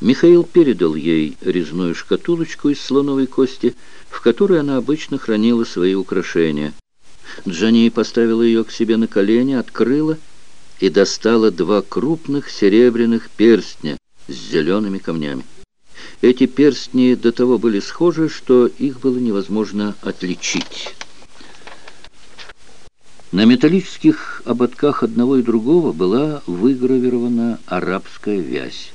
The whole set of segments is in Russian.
Михаил передал ей резную шкатулочку из слоновой кости, в которой она обычно хранила свои украшения. Джани поставила ее к себе на колени, открыла и достала два крупных серебряных перстня с зелеными камнями. Эти перстни до того были схожи, что их было невозможно отличить. На металлических ободках одного и другого была выгравирована арабская вязь.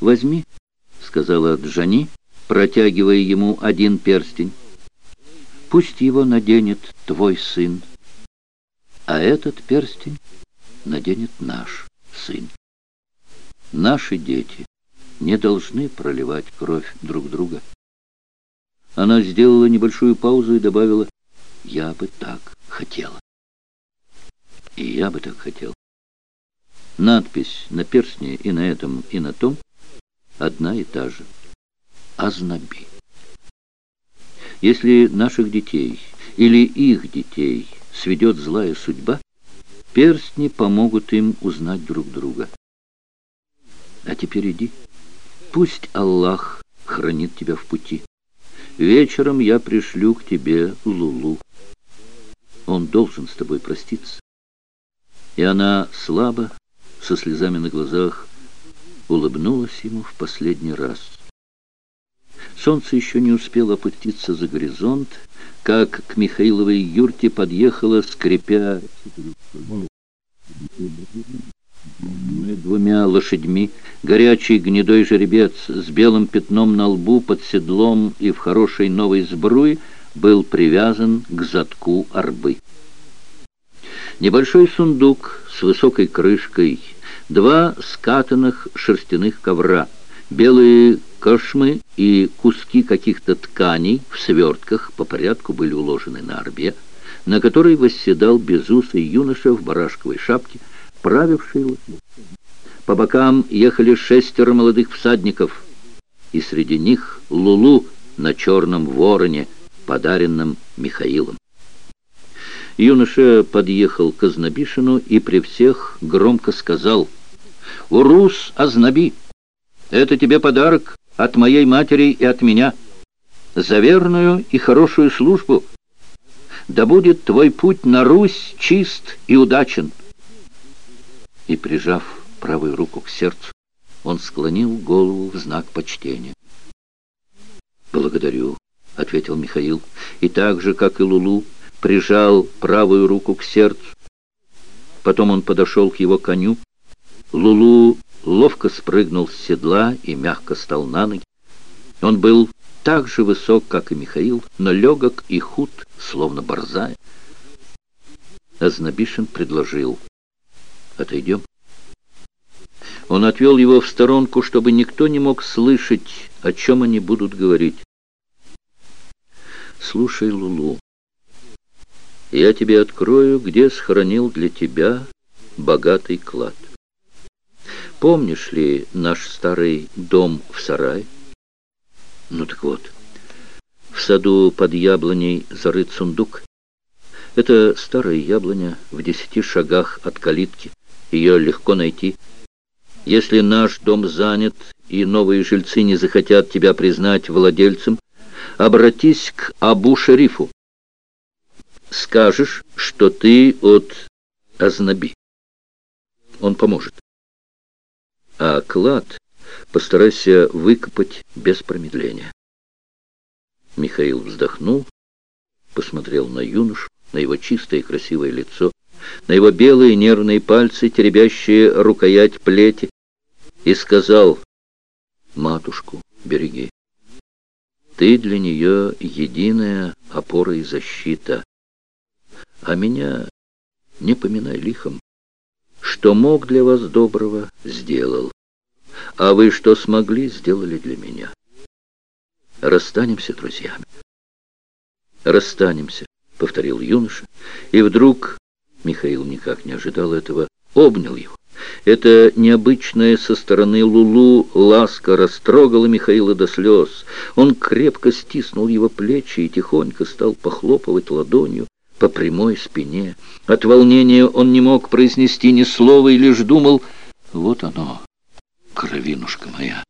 «Возьми», — сказала Джани, протягивая ему один перстень. «Пусть его наденет твой сын, а этот перстень наденет наш сын. Наши дети не должны проливать кровь друг друга». Она сделала небольшую паузу и добавила, «Я бы так хотела». И я бы так хотел. Надпись на перстне и на этом, и на том одна и та же. Азнаби. Если наших детей или их детей сведет злая судьба, перстни помогут им узнать друг друга. А теперь иди. Пусть Аллах хранит тебя в пути. Вечером я пришлю к тебе Лулу. Он должен с тобой проститься. И она слабо, со слезами на глазах, улыбнулась ему в последний раз. Солнце еще не успело опуститься за горизонт, как к Михаиловой юрте подъехала, скрипя двумя лошадьми, горячий гнедой жеребец с белым пятном на лбу под седлом и в хорошей новой сбруе был привязан к задку арбы. Небольшой сундук с высокой крышкой — два скатанных шерстяных ковра, белые кошмы и куски каких-то тканей в свертках по порядку были уложены на орбе, на которой восседал безусый юноша в барашковой шапке, правивший. По бокам ехали шестеро молодых всадников, и среди них Лулу на черном вороне, подаренном Михаилом. Юноша подъехал к Азнабишину и при всех громко сказал «Урус Азнаби, это тебе подарок от моей матери и от меня за верную и хорошую службу. Да будет твой путь на Русь чист и удачен». И, прижав правую руку к сердцу, он склонил голову в знак почтения. «Благодарю», — ответил Михаил, и так же, как и Лулу, прижал правую руку к сердцу. Потом он подошел к его коню. Лулу ловко спрыгнул с седла и мягко стал на ноги. Он был так же высок, как и Михаил, но легок и худ, словно борзая. Азнабишин предложил. «Отойдем». Он отвел его в сторонку, чтобы никто не мог слышать, о чем они будут говорить. «Слушай, Лулу, я тебе открою, где сохранил для тебя богатый клад. Помнишь ли наш старый дом в сарае? Ну так вот, в саду под яблоней зарыт сундук. Это старая яблоня в десяти шагах от калитки. Ее легко найти. Если наш дом занят и новые жильцы не захотят тебя признать владельцем, обратись к Абу-Шерифу скажешь, что ты от Азнаби. Он поможет. А клад постарайся выкопать без промедления. Михаил вздохнул, посмотрел на юношу, на его чистое и красивое лицо, на его белые нервные пальцы, теребящие рукоять плети, и сказал, «Матушку, береги. Ты для нее единая опора и защита а меня не поминай лихом. Что мог для вас доброго, сделал. А вы что смогли, сделали для меня. Расстанемся друзьями. Расстанемся, повторил юноша, и вдруг, Михаил никак не ожидал этого, обнял его. Это необычное со стороны Лулу ласка растрогала Михаила до слез. Он крепко стиснул его плечи и тихонько стал похлопывать ладонью по прямой спине. От волнения он не мог произнести ни слова и лишь думал, вот оно, кровинушка моя.